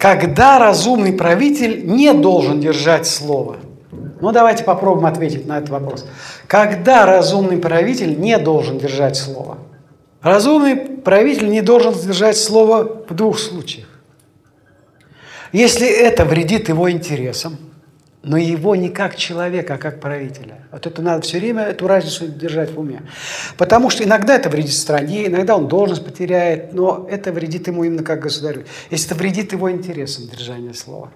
когда разумный правитель не должен держать слово? Ну, давайте попробуем ответить на этот вопрос. Когда разумный правитель не должен держать слово? Разумный правитель не должен держать слово в двух случаях. Если это вредит его интересам – но его не как человека, а как правителя. Вот это надо все время эту разницу держать в уме. Потому что иногда это вредит стране, иногда он должность потеряет, но это вредит ему именно как государю. Если это вредит его интересам, держание слова.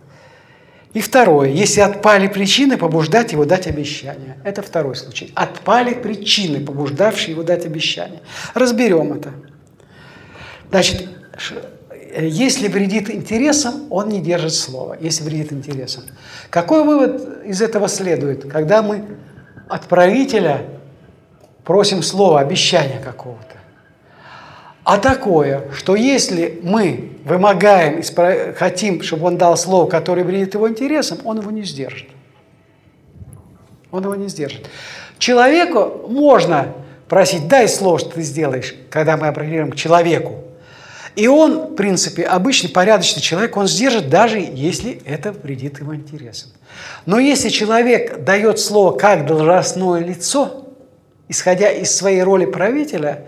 И второе, если отпали причины, побуждать его дать обещание. Это второй случай. Отпали причины, побуждавшие его дать обещание. Разберем это. Значит, если вредит интересам, он не держит слова, если вредит интересам. Какой вывод из этого следует, когда мы от правителя просим слова, обещания какого-то? А такое, что если мы вымогаем, хотим, чтобы он дал слово, которое вредит его интересам, он его не сдержит. Он его не сдержит. Человеку можно просить, дай слово, что ты сделаешь, когда мы апеллируем к человеку. И он, в принципе, обычный порядочный человек, он сдержит, даже если это вредит его интересам. Но если человек дает слово как должностное лицо, исходя из своей роли правителя,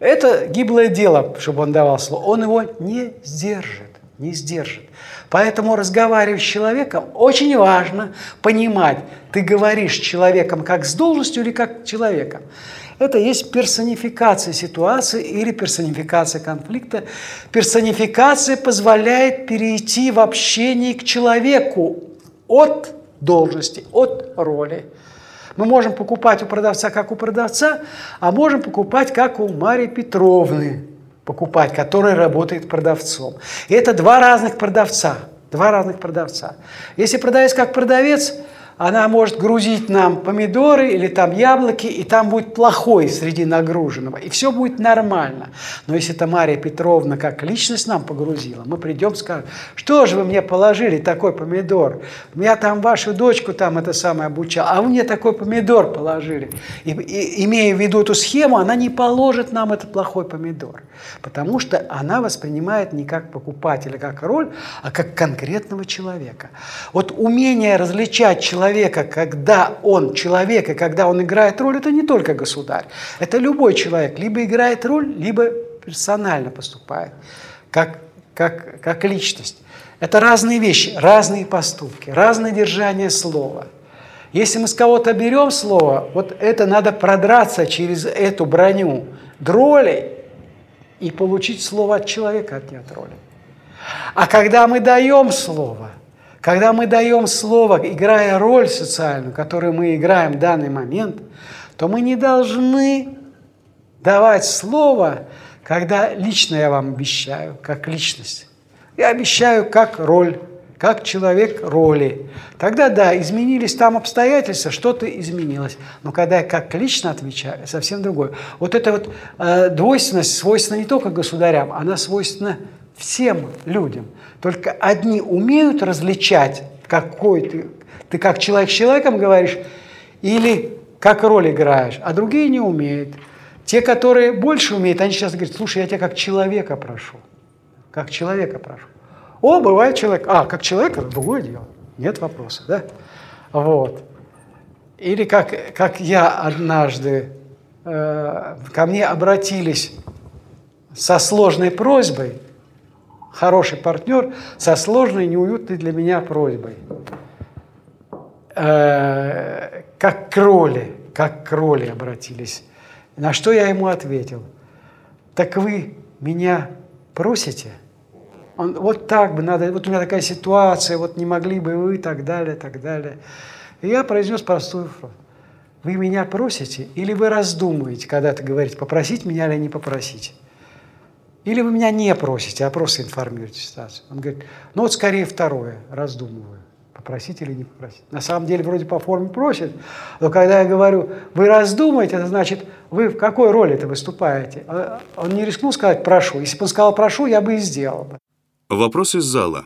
это гиблое дело, чтобы он давал слово. Он его не сдержит, не сдержит. Поэтому, разговаривая с человеком, очень важно понимать, ты говоришь с человеком как с должностью или как человеком. Это есть персонификация ситуации или персонификация конфликта. Персонификация позволяет перейти в общении к человеку от должности, от роли. Мы можем покупать у продавца, как у продавца, а можем покупать, как у Марии Петровны, покупать, которая работает продавцом. И это два разных продавца. Два разных продавца. Если продавец как продавец – она может грузить нам помидоры или там яблоки, и там будет плохой среди нагруженного, и все будет нормально. Но если это Мария Петровна как личность нам погрузила, мы придем и скажем, что же вы мне положили такой помидор? Я там вашу дочку там это самое обучал, а вы мне такой помидор положили. И, и, имея в виду эту схему, она не положит нам этот плохой помидор, потому что она воспринимает не как покупателя, как роль, а как конкретного человека. Вот умение различать человека человека, когда он человек и когда он играет роль, это не только государь. Это любой человек либо играет роль, либо персонально поступает, как, как, как личность. Это разные вещи, разные поступки, разное держание слова. Если мы с кого-то берем слово, вот это надо продраться через эту броню дроли и получить слово от человека, а не от роли. А когда мы даем слово – когда мы даем слово, играя роль социальную, которую мы играем в данный момент, то мы не должны давать слово, когда лично я вам обещаю, как личность. Я обещаю как роль, как человек роли. Тогда да, изменились там обстоятельства, что-то изменилось. Но когда я как лично отвечаю, совсем другое. Вот эта вот э, двойственность свойственна не только государям, она свойственна всем людям. Только одни умеют различать, какой ты, ты как человек с человеком говоришь, или как роль играешь, а другие не умеют. Те, которые больше умеют, они сейчас говорят, слушай, я тебя как человека прошу. Как человека прошу. О, бывает человек. А, как человека, другое дело. Нет вопроса, да? Вот. Или как, как я однажды, э, ко мне обратились со сложной просьбой, хороший партнер со сложной, неуютной для меня просьбой. Э, как к роли, как к роли обратились. На что я ему ответил? Так вы меня просите? Он, вот так бы надо, вот у меня такая ситуация, вот не могли бы вы, так далее, так далее. И я произнес простую фразу. Вы меня просите или вы раздумываете, когда ты говорите, попросить меня или не попросить? Или вы меня не просите, а просто информируете ситуацию. Он говорит, ну вот скорее второе, раздумываю, попросить или не попросить. На самом деле вроде по форме просит, но когда я говорю, вы раздумаете, это значит, вы в какой роли это выступаете? А он не рискнул сказать «прошу». Если бы он сказал «прошу», я бы и сделал бы. Вопрос из зала.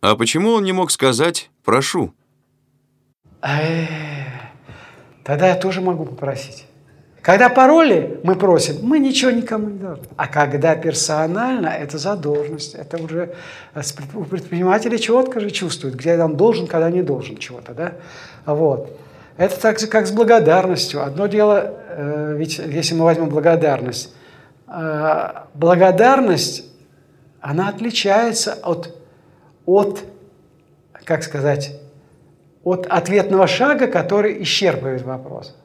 А почему он не мог сказать «прошу»? Тогда я тоже могу попросить. Когда пароли мы просим, мы ничего никому не должны. А когда персонально, это задолженность. Это уже у предпринимателя четко же чувствует, где он должен, когда не должен чего-то. Да? Вот. Это так же, как с благодарностью. Одно дело, э, ведь если мы возьмем благодарность, э, благодарность, она отличается от, от как сказать, от ответного шага, который исчерпывает вопрос.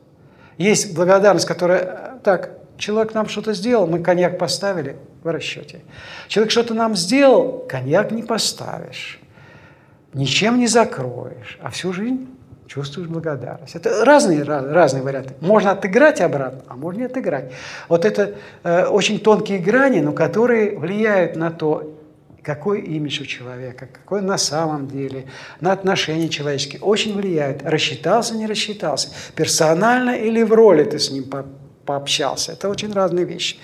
Есть благодарность, которая, так, человек нам что-то сделал, мы коньяк поставили в расчете. Человек что-то нам сделал, коньяк не поставишь, ничем не закроешь, а всю жизнь чувствуешь благодарность. Это разные, разные варианты. Можно отыграть обратно, а можно не отыграть. Вот это э, очень тонкие грани, но которые влияют на то, какой имидж у человека, какой на самом деле, на отношения человеческие. Очень влияет. Рассчитался, не рассчитался. Персонально или в роли ты с ним по пообщался. Это очень разные вещи.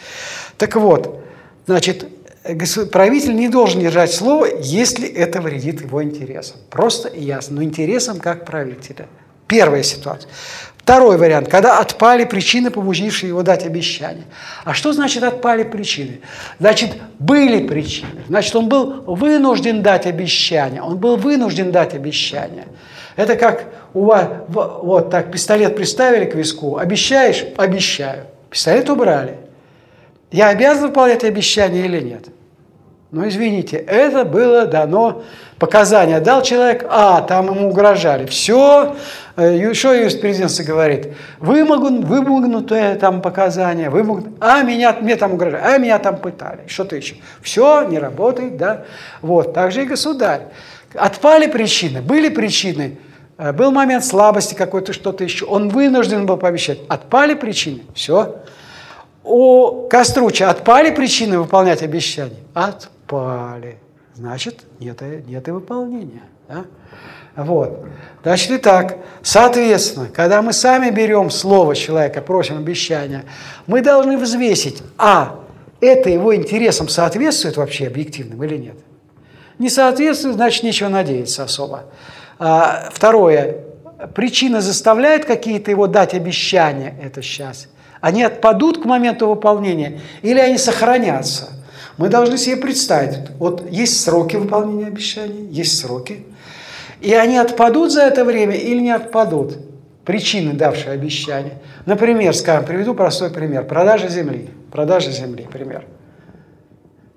Так вот, значит, правитель не должен держать слово, если это вредит его интересам. Просто и ясно. Но интересам как правителя. Первая ситуация. Второй вариант, когда отпали причины, побудившие его дать обещание. А что значит отпали причины? Значит, были причины. Значит, он был вынужден дать обещание. Он был вынужден дать обещание. Это как у вас, вот так, пистолет приставили к виску, обещаешь? Обещаю. Пистолет убрали. Я обязан выполнять обещание или нет? Ну, извините, это было дано, показание дал человек, а, там ему угрожали. Все, э, что юриспруденция говорит? Вымогнут, вымогнутое там показание, вымогнут, а меня, мне там угрожали, а меня там пытали, что-то еще. Все, не работает, да. Вот, так же и государь. Отпали причины, были причины, э, был момент слабости какой-то, что-то еще. Он вынужден был пообещать. Отпали причины, все. У Коструча отпали причины выполнять обещания? Отпали пали. Значит, нет, нет и выполнения. Да? Вот. Значит, и так, соответственно, когда мы сами берем слово человека, просим обещания, мы должны взвесить, а это его интересам соответствует вообще объективным или нет. Не соответствует, значит, нечего надеяться особо. А, второе, причина заставляет какие-то его дать обещания, это сейчас. Они отпадут к моменту выполнения или они сохранятся? Мы должны себе представить, вот есть сроки выполнения обещаний, есть сроки, и они отпадут за это время или не отпадут. Причины, давшие обещания. Например, скажем, приведу простой пример. Продажа земли. Продажа земли, пример.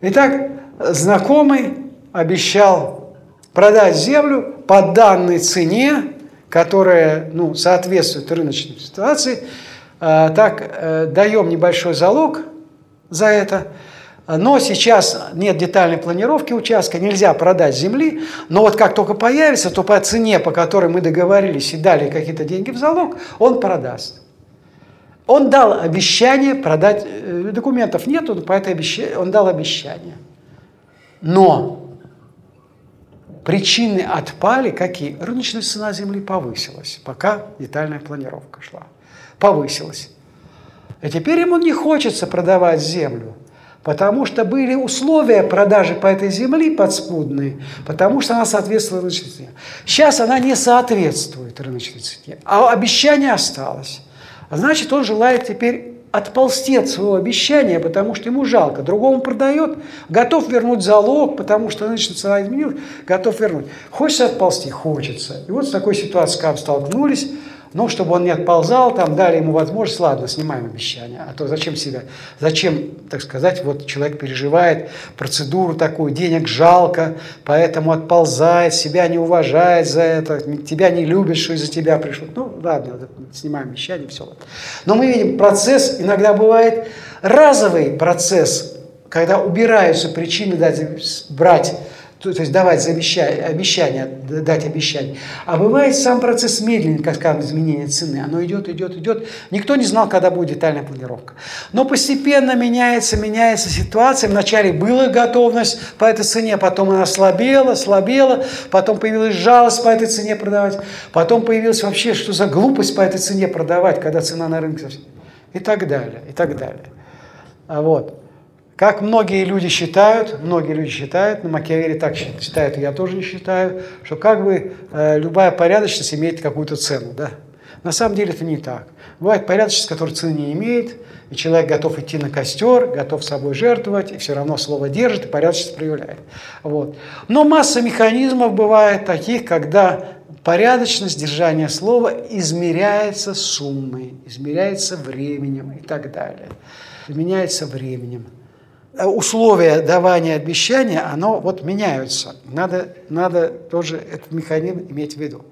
Итак, знакомый обещал продать землю по данной цене, которая ну, соответствует рыночной ситуации. А, так, э, даем небольшой залог за это – но сейчас нет детальной планировки участка, нельзя продать земли, но вот как только появится, то по цене, по которой мы договорились и дали какие-то деньги в залог, он продаст. Он дал обещание продать, э, документов нет, он, по этой обещание, он дал обещание. Но причины отпали какие? Рыночная цена земли повысилась, пока детальная планировка шла. Повысилась. И теперь ему не хочется продавать землю – Потому что были условия продажи по этой земли подспудные, потому что она соответствовала рыночной цене. Сейчас она не соответствует рыночной цене, а обещание осталось. А значит, он желает теперь отползти от своего обещания, потому что ему жалко. Другому продает, готов вернуть залог, потому что рыночная цена изменилась, готов вернуть. Хочется отползти? Хочется. И вот с такой ситуацией, когда столкнулись, но чтобы он не отползал, там дали ему возможность, ладно, снимаем обещание. А то зачем себя, зачем, так сказать, вот человек переживает процедуру такую, денег жалко, поэтому отползает, себя не уважает за это, тебя не любит, что из-за тебя пришло. Ну, ладно, снимаем обещание, все. Но мы видим, процесс иногда бывает разовый процесс, когда убираются причины дать, брать то, есть давать обещание, обещание, дать обещание. А бывает сам процесс медленный, как скажем, изменение цены. Оно идет, идет, идет. Никто не знал, когда будет детальная планировка. Но постепенно меняется, меняется ситуация. Вначале была готовность по этой цене, потом она слабела, слабела, потом появилась жалость по этой цене продавать, потом появилась вообще, что за глупость по этой цене продавать, когда цена на рынке и так далее, и так далее. А вот. Как многие люди считают, многие люди считают, на Макиавелли так считают, и я тоже не считаю, что как бы э, любая порядочность имеет какую-то цену, да. На самом деле это не так. Бывает порядочность, которая цены не имеет, и человек готов идти на костер, готов собой жертвовать, и все равно слово держит, и порядочность проявляет. Вот. Но масса механизмов бывает таких, когда порядочность держания слова измеряется суммой, измеряется временем и так далее. Изменяется временем. Э, условия давания обещания, оно вот меняются. Надо, надо тоже этот механизм иметь в виду.